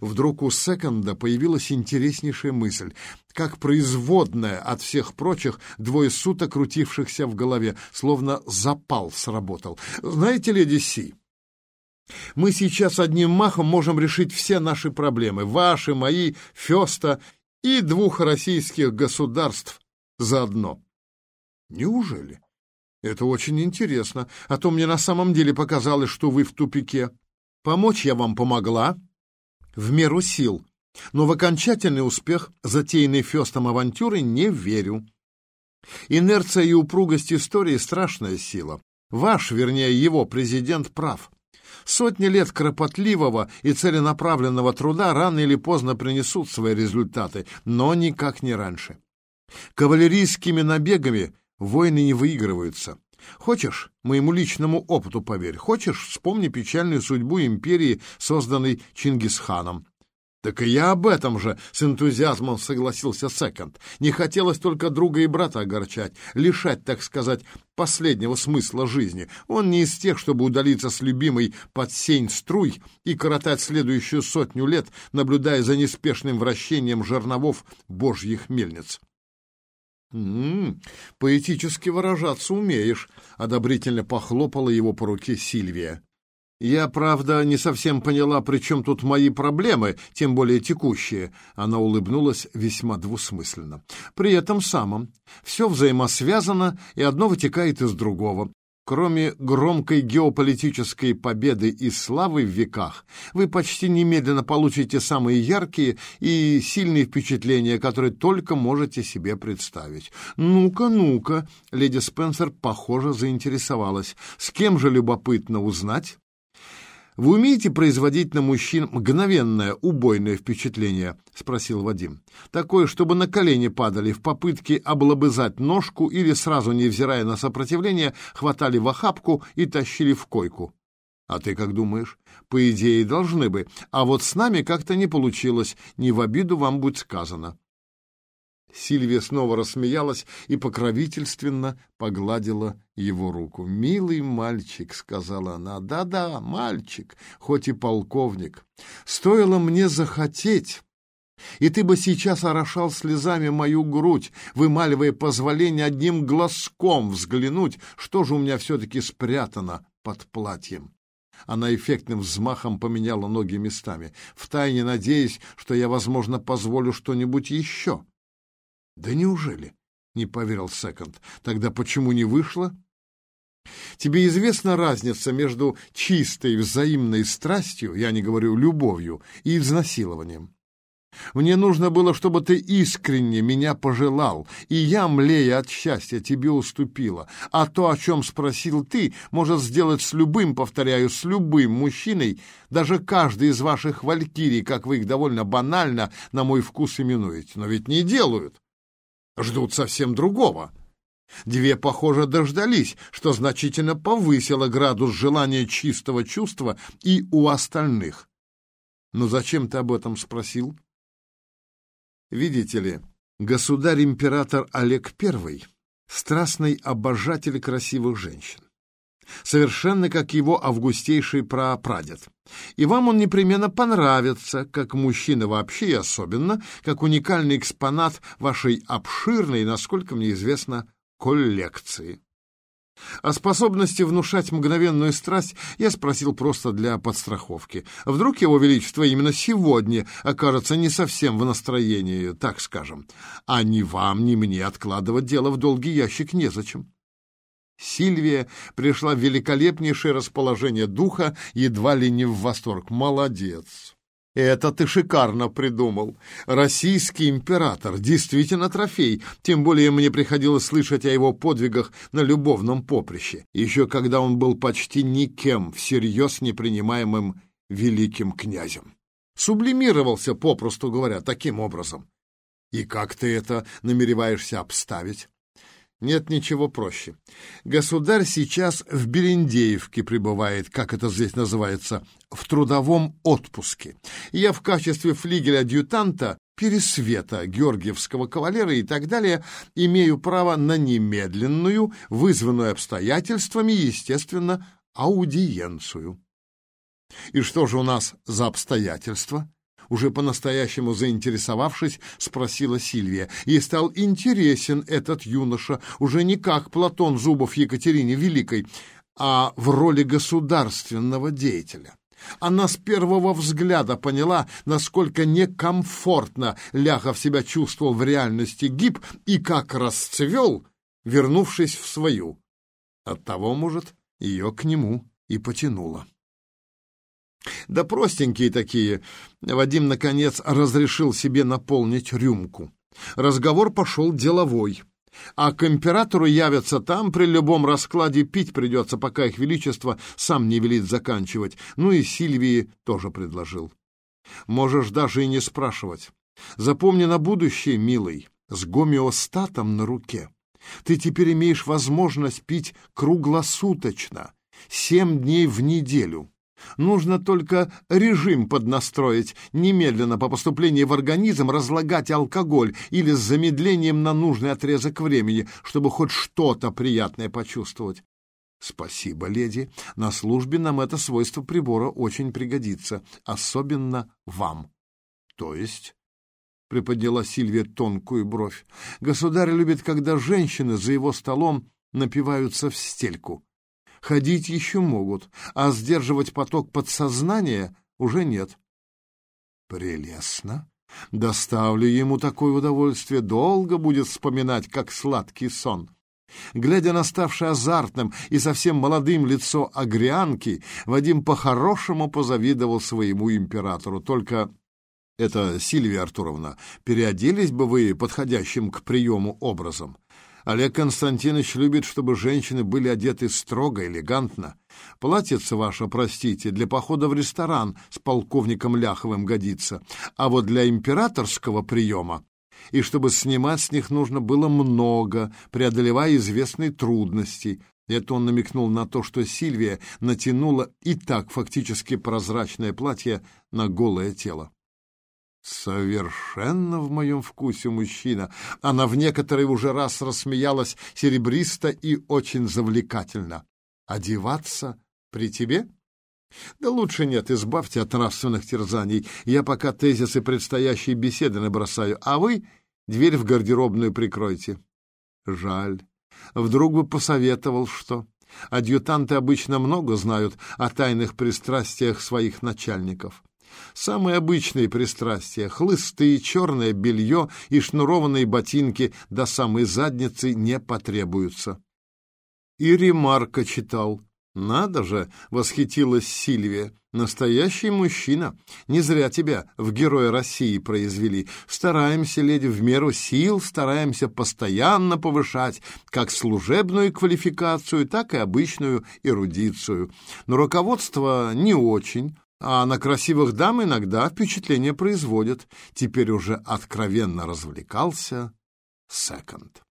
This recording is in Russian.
Вдруг у Секонда появилась интереснейшая мысль, как производная от всех прочих двое суток крутившихся в голове, словно запал сработал. «Знаете, леди Си, мы сейчас одним махом можем решить все наши проблемы, ваши, мои, Феста и двух российских государств заодно». «Неужели?» «Это очень интересно, а то мне на самом деле показалось, что вы в тупике. Помочь я вам помогла, в меру сил, но в окончательный успех затеянной Фестом авантюры не верю. Инерция и упругость истории — страшная сила. Ваш, вернее, его президент прав. Сотни лет кропотливого и целенаправленного труда рано или поздно принесут свои результаты, но никак не раньше. Кавалерийскими набегами войны не выигрываются. Хочешь, моему личному опыту поверь. Хочешь, вспомни печальную судьбу империи, созданной Чингисханом. Так и я об этом же с энтузиазмом согласился Секонд. Не хотелось только друга и брата огорчать, лишать, так сказать, последнего смысла жизни. Он не из тех, чтобы удалиться с любимой под сень струй и коротать следующую сотню лет, наблюдая за неспешным вращением жерновов божьих мельниц. «М-м, поэтически выражаться умеешь», — одобрительно похлопала его по руке Сильвия. «Я, правда, не совсем поняла, при чем тут мои проблемы, тем более текущие». Она улыбнулась весьма двусмысленно. «При этом самом. Все взаимосвязано, и одно вытекает из другого. Кроме громкой геополитической победы и славы в веках, вы почти немедленно получите самые яркие и сильные впечатления, которые только можете себе представить. Ну-ка, ну-ка, леди Спенсер, похоже, заинтересовалась. С кем же любопытно узнать? «Вы умеете производить на мужчин мгновенное, убойное впечатление?» — спросил Вадим. «Такое, чтобы на колени падали в попытке облобызать ножку или, сразу невзирая на сопротивление, хватали в охапку и тащили в койку». «А ты как думаешь?» «По идее, должны бы. А вот с нами как-то не получилось. Не в обиду вам будет сказано». Сильвия снова рассмеялась и покровительственно погладила его руку. «Милый мальчик», — сказала она, да — «да-да, мальчик, хоть и полковник. Стоило мне захотеть, и ты бы сейчас орошал слезами мою грудь, вымаливая позволение одним глазком взглянуть, что же у меня все-таки спрятано под платьем». Она эффектным взмахом поменяла ноги местами, втайне надеясь, что я, возможно, позволю что-нибудь еще. Да неужели? Не поверил Секонд. Тогда почему не вышло? Тебе известна разница между чистой взаимной страстью, я не говорю любовью, и изнасилованием? Мне нужно было, чтобы ты искренне меня пожелал, и я, млея от счастья, тебе уступила. А то, о чем спросил ты, может сделать с любым, повторяю, с любым мужчиной, даже каждый из ваших валькирий, как вы их довольно банально, на мой вкус именуете. Но ведь не делают ждут совсем другого. Две, похоже, дождались, что значительно повысило градус желания чистого чувства и у остальных. Но зачем ты об этом спросил? Видите ли, государь-император Олег I — страстный обожатель красивых женщин совершенно как его августейший прапрадед. И вам он непременно понравится, как мужчина вообще и особенно, как уникальный экспонат вашей обширной, насколько мне известно, коллекции. О способности внушать мгновенную страсть я спросил просто для подстраховки. Вдруг его величество именно сегодня окажется не совсем в настроении, так скажем. А ни вам, ни мне откладывать дело в долгий ящик незачем. Сильвия пришла в великолепнейшее расположение духа, едва ли не в восторг. Молодец! Это ты шикарно придумал. Российский император, действительно трофей, тем более мне приходилось слышать о его подвигах на любовном поприще, еще когда он был почти никем, всерьез непринимаемым великим князем. Сублимировался, попросту говоря, таким образом. И как ты это намереваешься обставить? Нет ничего проще. Государь сейчас в Берендеевке пребывает, как это здесь называется, в трудовом отпуске. Я в качестве флигеля-адъютанта Пересвета, Георгиевского кавалера и так далее, имею право на немедленную, вызванную обстоятельствами, естественно, аудиенцию. И что же у нас за обстоятельства? Уже по-настоящему заинтересовавшись, спросила Сильвия. Ей стал интересен этот юноша, уже не как Платон Зубов Екатерине Великой, а в роли государственного деятеля. Она с первого взгляда поняла, насколько некомфортно Ляхов себя чувствовал в реальности ГИП и как расцвел, вернувшись в свою. Оттого, может, ее к нему и потянуло. Да простенькие такие. Вадим, наконец, разрешил себе наполнить рюмку. Разговор пошел деловой. А к императору явятся там, при любом раскладе пить придется, пока их величество сам не велит заканчивать. Ну и Сильвии тоже предложил. Можешь даже и не спрашивать. Запомни на будущее, милый, с гомеостатом на руке. Ты теперь имеешь возможность пить круглосуточно, семь дней в неделю. Нужно только режим поднастроить, немедленно по поступлении в организм разлагать алкоголь или с замедлением на нужный отрезок времени, чтобы хоть что-то приятное почувствовать. Спасибо, леди. На службе нам это свойство прибора очень пригодится, особенно вам. То есть приподняла Сильвия тонкую бровь. Государь любит, когда женщины за его столом напиваются в стельку. Ходить еще могут, а сдерживать поток подсознания уже нет. Прелестно. Доставлю ему такое удовольствие, долго будет вспоминать, как сладкий сон. Глядя на ставшее азартным и совсем молодым лицо агрианки, Вадим по-хорошему позавидовал своему императору. Только это, Сильвия Артуровна, переоделись бы вы подходящим к приему образом? Олег Константинович любит, чтобы женщины были одеты строго, элегантно. Платьице ваше, простите, для похода в ресторан с полковником Ляховым годится, а вот для императорского приема и чтобы снимать с них нужно было много, преодолевая известные трудности. Это он намекнул на то, что Сильвия натянула и так фактически прозрачное платье на голое тело. Совершенно в моем вкусе мужчина. Она в некоторые уже раз рассмеялась серебристо и очень завлекательно. Одеваться при тебе? Да лучше нет, избавьте от нравственных терзаний. Я пока тезисы предстоящей беседы набросаю, а вы дверь в гардеробную прикройте. Жаль. Вдруг бы посоветовал что. Адъютанты обычно много знают о тайных пристрастиях своих начальников. Самые обычные пристрастия — хлысты, черное белье и шнурованные ботинки до самой задницы не потребуются. И ремарка читал. «Надо же!» — восхитилась Сильвия. «Настоящий мужчина. Не зря тебя в Героя России произвели. Стараемся, леди, в меру сил, стараемся постоянно повышать как служебную квалификацию, так и обычную эрудицию. Но руководство не очень, а на красивых дам иногда впечатление производят. Теперь уже откровенно развлекался Секонд.